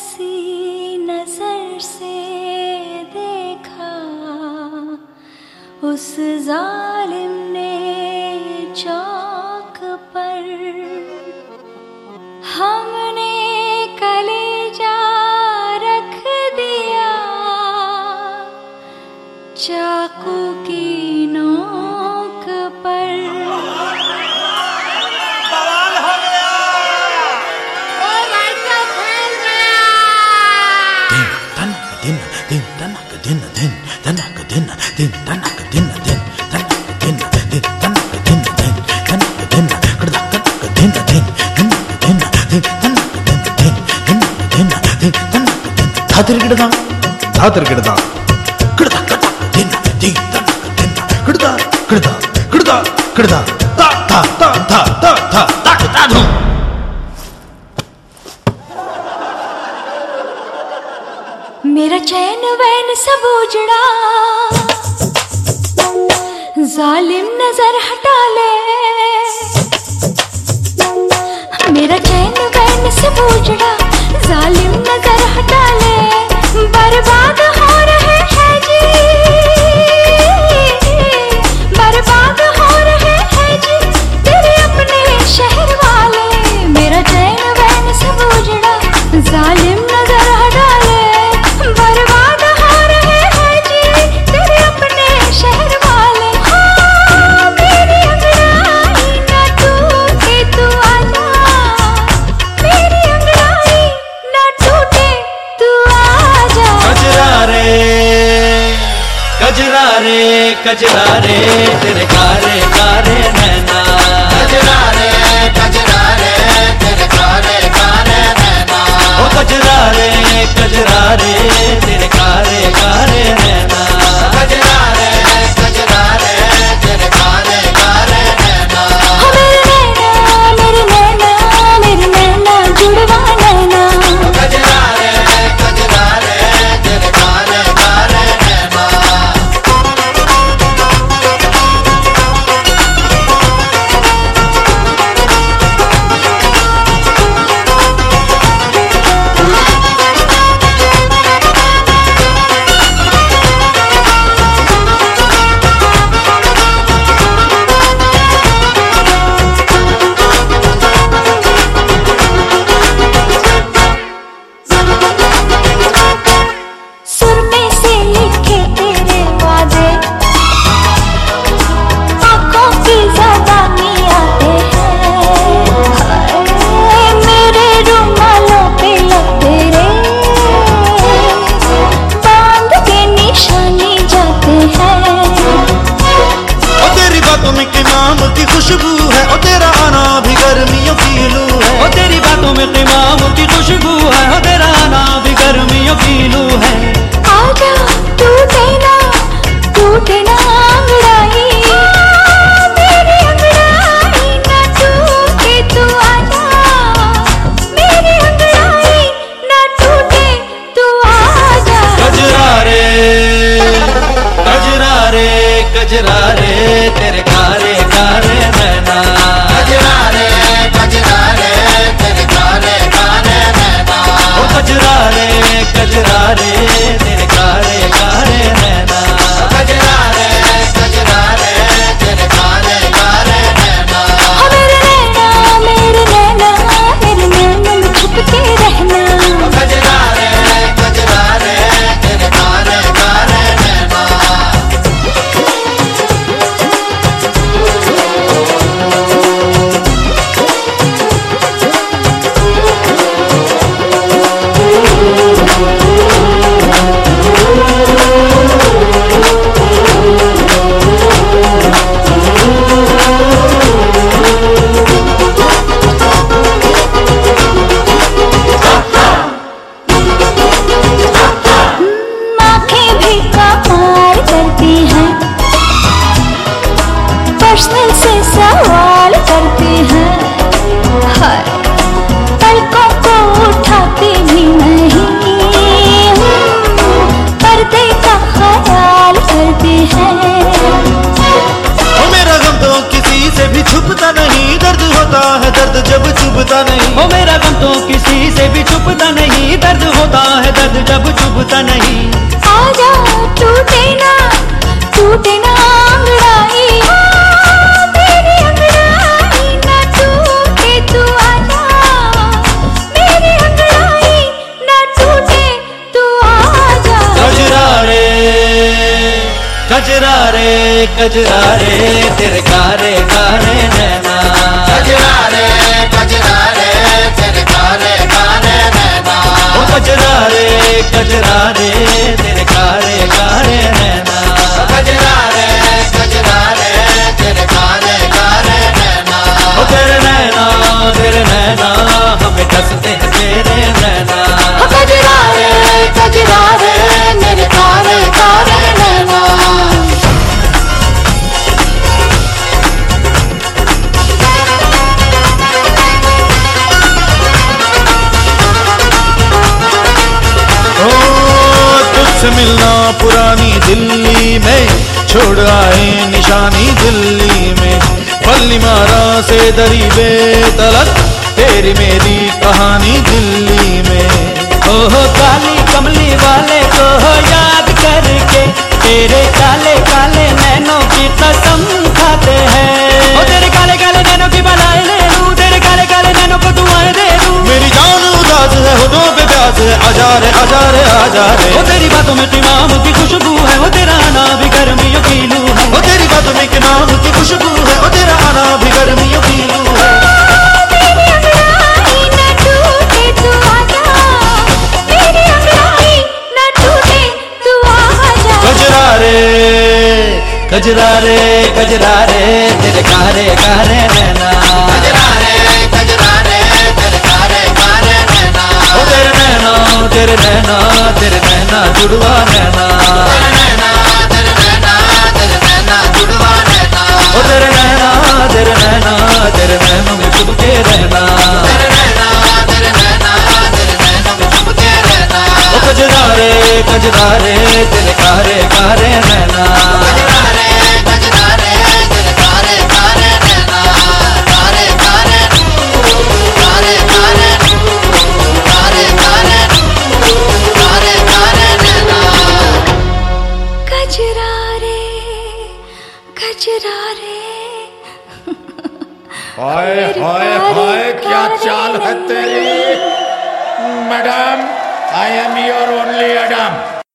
हँसी नज़र से देखा उस जालिम धातर गिड़दा धातर गिड़दा गिड़दा गिड़दा दिन दी दन दिन गिड़दा गिड़दा गिड़दा गिड़दा ता ता ता ता ता ता ता ता धू मेरा चैन वैन सब उजड़ा। जालिम नज़र हटा ले। मेरा चैन वैन सब उजड़ा। कचदारे बातों में के नाम की खुशबू है, और तेरा आना भी गर्मियों की लू है। और तेरी बातों में के नाम की खुशबू है। राधे छुपता नहीं। वो मेरा गम तो किसी से भी छुपता नहीं। दर्द होता है दर्द जब छुपता नहीं। आजा टूटे ना टूटे ना अंगड़ाई। कजरा रे कजरा रे तेरे कारे कारे नैना। कजरा रे। कचरा रे कचरा रे तेरे कारे कारे रहना। पुरानी दिल्ली में, छोड़ आए निशानी दिल्ली में। पल्ली मारा से दरी बे बेतलक तेरी मेरी कहानी दिल्ली में। ओह काली कमली वाले को याद करके रे कजरा रे कजरा रे तेरे कारे कारे नैना रे रे तेरे नैना ओ तेरे नैना तेरे नैना तेरे नैना जुड़वा नैना तेरे नैना तेरे नैना तेरे नैना जुड़वा नैना ओ तेरे नैना तेरे नैना तेरे नैनों में छुप के रहना तेरे नैना तेरे नैना तेरे नैनों में छुप रहना ओ कजरा रे कजरा रे दिल कारे कारे नैना हाय हाय हाय क्या चाल है तेरी? Madam I am your only Adam